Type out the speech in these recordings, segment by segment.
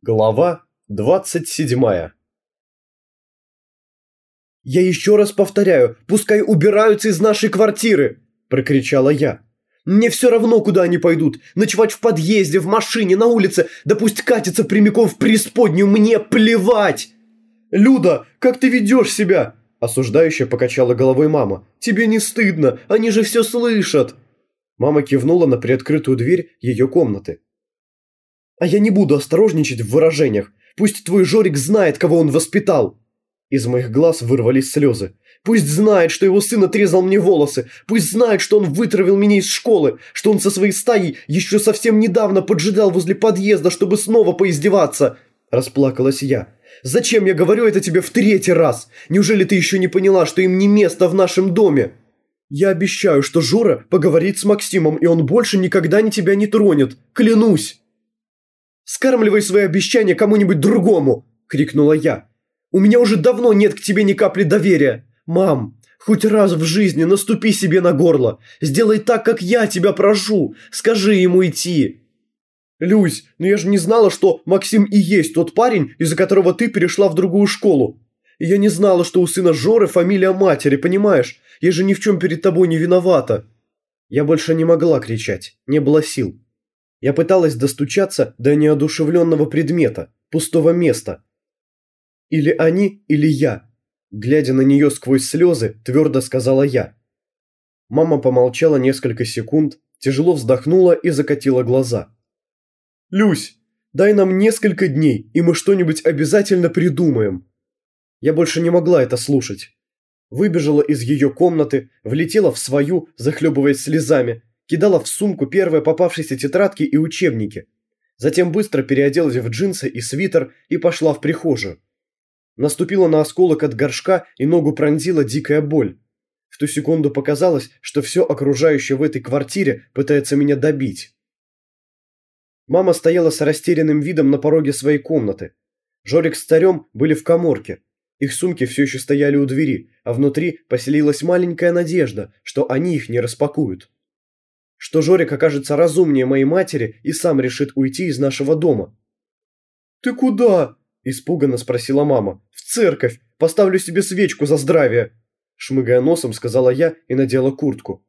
Глава 27 «Я еще раз повторяю, пускай убираются из нашей квартиры!» – прокричала я. «Мне все равно, куда они пойдут. Ночевать в подъезде, в машине, на улице. Да пусть катятся прямиком в преисподнюю, мне плевать!» «Люда, как ты ведешь себя?» – осуждающе покачала головой мама. «Тебе не стыдно, они же все слышат!» Мама кивнула на приоткрытую дверь ее комнаты. А я не буду осторожничать в выражениях. Пусть твой Жорик знает, кого он воспитал. Из моих глаз вырвались слезы. Пусть знает, что его сын отрезал мне волосы. Пусть знает, что он вытравил меня из школы. Что он со своей стаей еще совсем недавно поджидал возле подъезда, чтобы снова поиздеваться. Расплакалась я. Зачем я говорю это тебе в третий раз? Неужели ты еще не поняла, что им не место в нашем доме? Я обещаю, что Жора поговорит с Максимом, и он больше никогда ни тебя не тронет. Клянусь. «Скармливай свои обещания кому-нибудь другому!» – крикнула я. «У меня уже давно нет к тебе ни капли доверия! Мам, хоть раз в жизни наступи себе на горло! Сделай так, как я тебя прошу! Скажи ему идти!» «Люсь, но я же не знала, что Максим и есть тот парень, из-за которого ты перешла в другую школу. Я не знала, что у сына Жоры фамилия матери, понимаешь? Я же ни в чем перед тобой не виновата!» Я больше не могла кричать, не было сил. Я пыталась достучаться до неодушевленного предмета, пустого места. Или они, или я. Глядя на нее сквозь слезы, твердо сказала я. Мама помолчала несколько секунд, тяжело вздохнула и закатила глаза. «Люсь, дай нам несколько дней, и мы что-нибудь обязательно придумаем». Я больше не могла это слушать. Выбежала из ее комнаты, влетела в свою, захлебываясь слезами, кидала в сумку первые попавшиеся тетрадки и учебники. Затем быстро переоделась в джинсы и свитер и пошла в прихожую. Наступила на осколок от горшка и ногу пронзила дикая боль. В ту секунду показалось, что все окружающее в этой квартире пытается меня добить. Мама стояла с растерянным видом на пороге своей комнаты. Жорик с царем были в коморке. Их сумки все еще стояли у двери, а внутри поселилась маленькая надежда, что они их не распакуют что Жорик окажется разумнее моей матери и сам решит уйти из нашего дома. «Ты куда?» – испуганно спросила мама. «В церковь! Поставлю себе свечку за здравие!» Шмыгая носом, сказала я и надела куртку.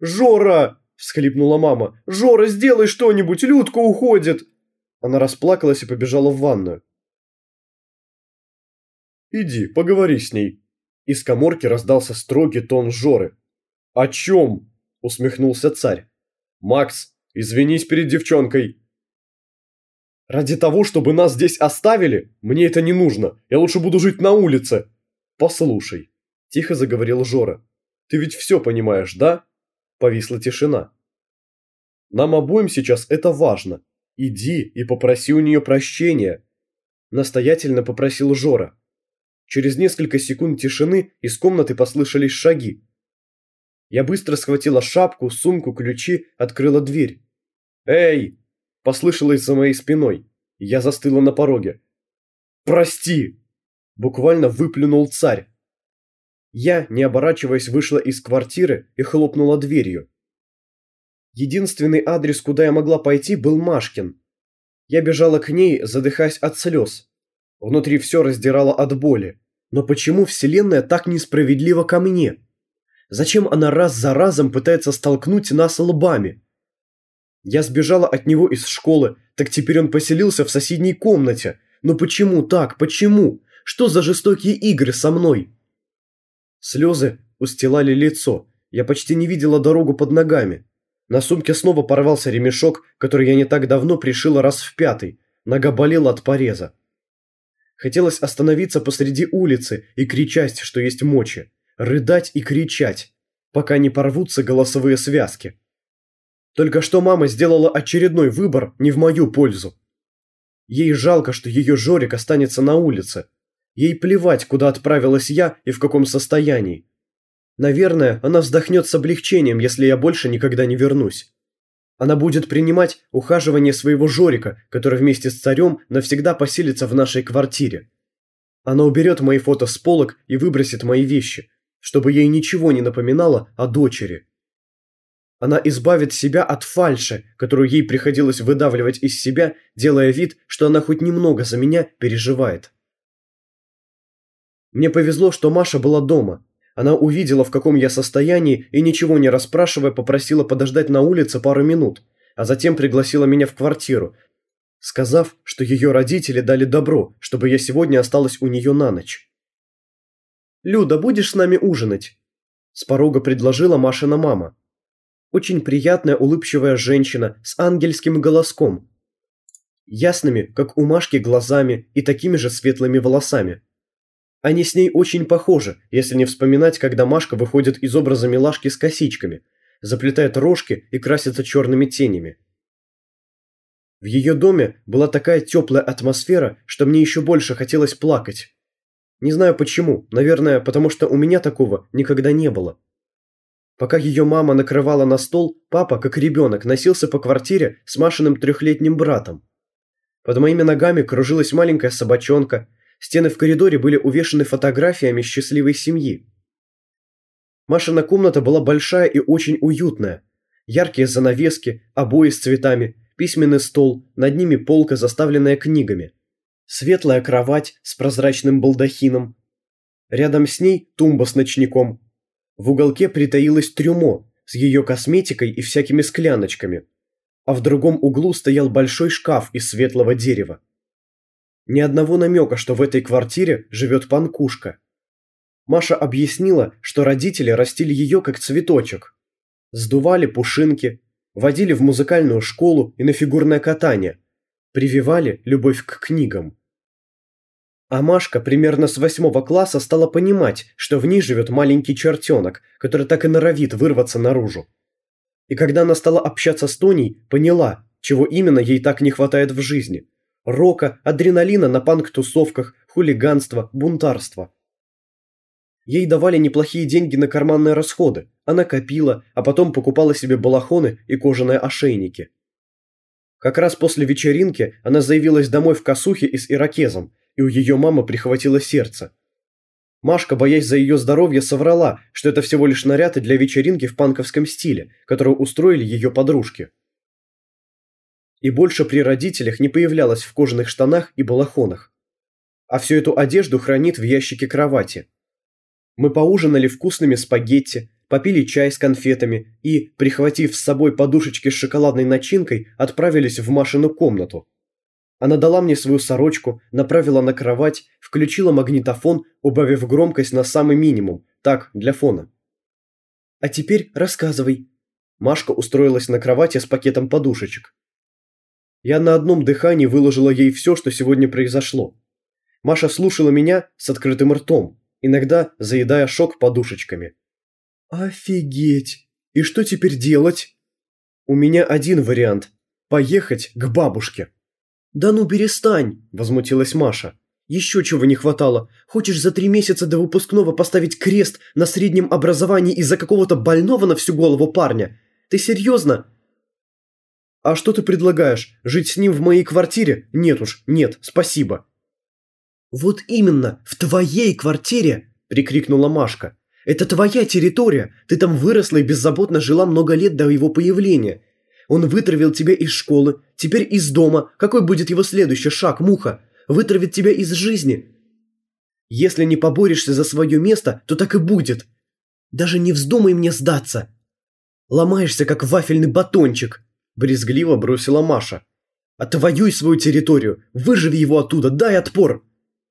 «Жора!» – всхлипнула мама. «Жора, сделай что-нибудь! Людка уходит!» Она расплакалась и побежала в ванную. «Иди, поговори с ней!» Из коморки раздался строгий тон Жоры. «О чем?» – усмехнулся царь. «Макс, извинись перед девчонкой!» «Ради того, чтобы нас здесь оставили? Мне это не нужно. Я лучше буду жить на улице!» «Послушай», – тихо заговорил Жора. «Ты ведь все понимаешь, да?» Повисла тишина. «Нам обоим сейчас это важно. Иди и попроси у нее прощения», – настоятельно попросил Жора. Через несколько секунд тишины из комнаты послышались шаги. Я быстро схватила шапку, сумку, ключи, открыла дверь. «Эй!» – послышалось за моей спиной. Я застыла на пороге. «Прости!» – буквально выплюнул царь. Я, не оборачиваясь, вышла из квартиры и хлопнула дверью. Единственный адрес, куда я могла пойти, был Машкин. Я бежала к ней, задыхаясь от слез. Внутри все раздирало от боли. Но почему Вселенная так несправедлива ко мне? Зачем она раз за разом пытается столкнуть нас лбами? Я сбежала от него из школы, так теперь он поселился в соседней комнате. Но почему так? Почему? Что за жестокие игры со мной? Слезы устилали лицо. Я почти не видела дорогу под ногами. На сумке снова порвался ремешок, который я не так давно пришила раз в пятый. Нога болела от пореза. Хотелось остановиться посреди улицы и кричать, что есть мочи рыдать и кричать, пока не порвутся голосовые связки. Только что мама сделала очередной выбор не в мою пользу. Ей жалко, что ее Жорик останется на улице. Ей плевать, куда отправилась я и в каком состоянии. Наверное, она вздохнет с облегчением, если я больше никогда не вернусь. Она будет принимать ухаживание своего Жорика, который вместе с царем навсегда поселится в нашей квартире. Она уберет мои фото с полок и выбросит мои вещи, чтобы ей ничего не напоминало о дочери. Она избавит себя от фальши, которую ей приходилось выдавливать из себя, делая вид, что она хоть немного за меня переживает. Мне повезло, что Маша была дома. Она увидела, в каком я состоянии, и ничего не расспрашивая, попросила подождать на улице пару минут, а затем пригласила меня в квартиру, сказав, что ее родители дали добро, чтобы я сегодня осталась у нее на ночь. «Люда, будешь с нами ужинать?» С порога предложила Машина мама. Очень приятная улыбчивая женщина с ангельским голоском. Ясными, как у Машки, глазами и такими же светлыми волосами. Они с ней очень похожи, если не вспоминать, когда Машка выходит из образа милашки с косичками, заплетает рожки и красится черными тенями. В ее доме была такая теплая атмосфера, что мне еще больше хотелось плакать. Не знаю почему, наверное, потому что у меня такого никогда не было. Пока ее мама накрывала на стол, папа, как ребенок, носился по квартире с Машиным трехлетним братом. Под моими ногами кружилась маленькая собачонка, стены в коридоре были увешаны фотографиями счастливой семьи. Машина комната была большая и очень уютная. Яркие занавески, обои с цветами, письменный стол, над ними полка, заставленная книгами. Светлая кровать с прозрачным балдахином. Рядом с ней тумба с ночником. В уголке притаилась трюмо с ее косметикой и всякими скляночками. А в другом углу стоял большой шкаф из светлого дерева. Ни одного намека, что в этой квартире живет панкушка. Маша объяснила, что родители растили ее как цветочек. Сдували пушинки, водили в музыкальную школу и на фигурное катание, прививали любовь к книгам. А Машка примерно с восьмого класса стала понимать, что в ней живет маленький чертенок, который так и норовит вырваться наружу. И когда она стала общаться с Тоней, поняла, чего именно ей так не хватает в жизни. Рока, адреналина на панк-тусовках, хулиганства, бунтарства. Ей давали неплохие деньги на карманные расходы. Она копила, а потом покупала себе балахоны и кожаные ошейники. Как раз после вечеринки она заявилась домой в косухе и с ирокезом, и у ее мамы прихватило сердце. Машка, боясь за ее здоровье, соврала, что это всего лишь наряды для вечеринки в панковском стиле, которую устроили ее подружки. И больше при родителях не появлялась в кожаных штанах и балахонах. А всю эту одежду хранит в ящике кровати. Мы поужинали вкусными спагетти, попили чай с конфетами и, прихватив с собой подушечки с шоколадной начинкой, отправились в Машину комнату. Она дала мне свою сорочку, направила на кровать, включила магнитофон, убавив громкость на самый минимум, так, для фона. «А теперь рассказывай». Машка устроилась на кровати с пакетом подушечек. Я на одном дыхании выложила ей все, что сегодня произошло. Маша слушала меня с открытым ртом, иногда заедая шок подушечками. «Офигеть! И что теперь делать?» «У меня один вариант – поехать к бабушке». «Да ну перестань!» – возмутилась Маша. «Еще чего не хватало. Хочешь за три месяца до выпускного поставить крест на среднем образовании из-за какого-то больного на всю голову парня? Ты серьезно?» «А что ты предлагаешь? Жить с ним в моей квартире? Нет уж, нет, спасибо». «Вот именно, в твоей квартире!» – прикрикнула Машка. «Это твоя территория, ты там выросла и беззаботно жила много лет до его появления. Он вытравил тебя из школы, теперь из дома. Какой будет его следующий шаг, муха? Вытравит тебя из жизни. Если не поборешься за свое место, то так и будет. Даже не вздумай мне сдаться. Ломаешься, как вафельный батончик», – брезгливо бросила Маша. «Отвоюй свою территорию, выживи его оттуда, дай отпор!»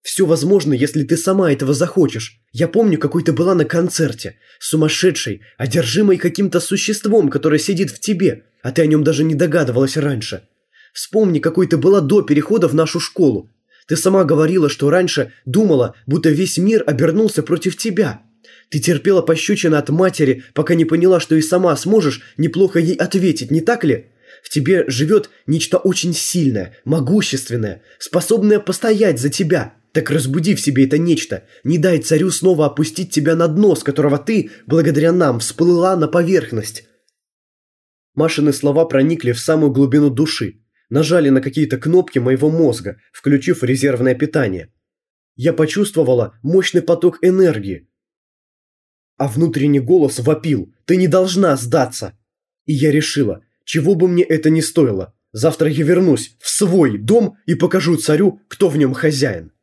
Все возможно, если ты сама этого захочешь. Я помню, какой ты была на концерте. Сумасшедшей, одержимой каким-то существом, которое сидит в тебе, а ты о нем даже не догадывалась раньше. Вспомни, какой ты была до перехода в нашу школу. Ты сама говорила, что раньше думала, будто весь мир обернулся против тебя. Ты терпела пощечины от матери, пока не поняла, что и сама сможешь неплохо ей ответить, не так ли? В тебе живет нечто очень сильное, могущественное, способное постоять за тебя. Так разбуди в себе это нечто. Не дай царю снова опустить тебя на дно, с которого ты, благодаря нам, всплыла на поверхность. Машины слова проникли в самую глубину души, нажали на какие-то кнопки моего мозга, включив резервное питание. Я почувствовала мощный поток энергии. А внутренний голос вопил «Ты не должна сдаться!» И я решила, чего бы мне это ни стоило, завтра я вернусь в свой дом и покажу царю, кто в нем хозяин.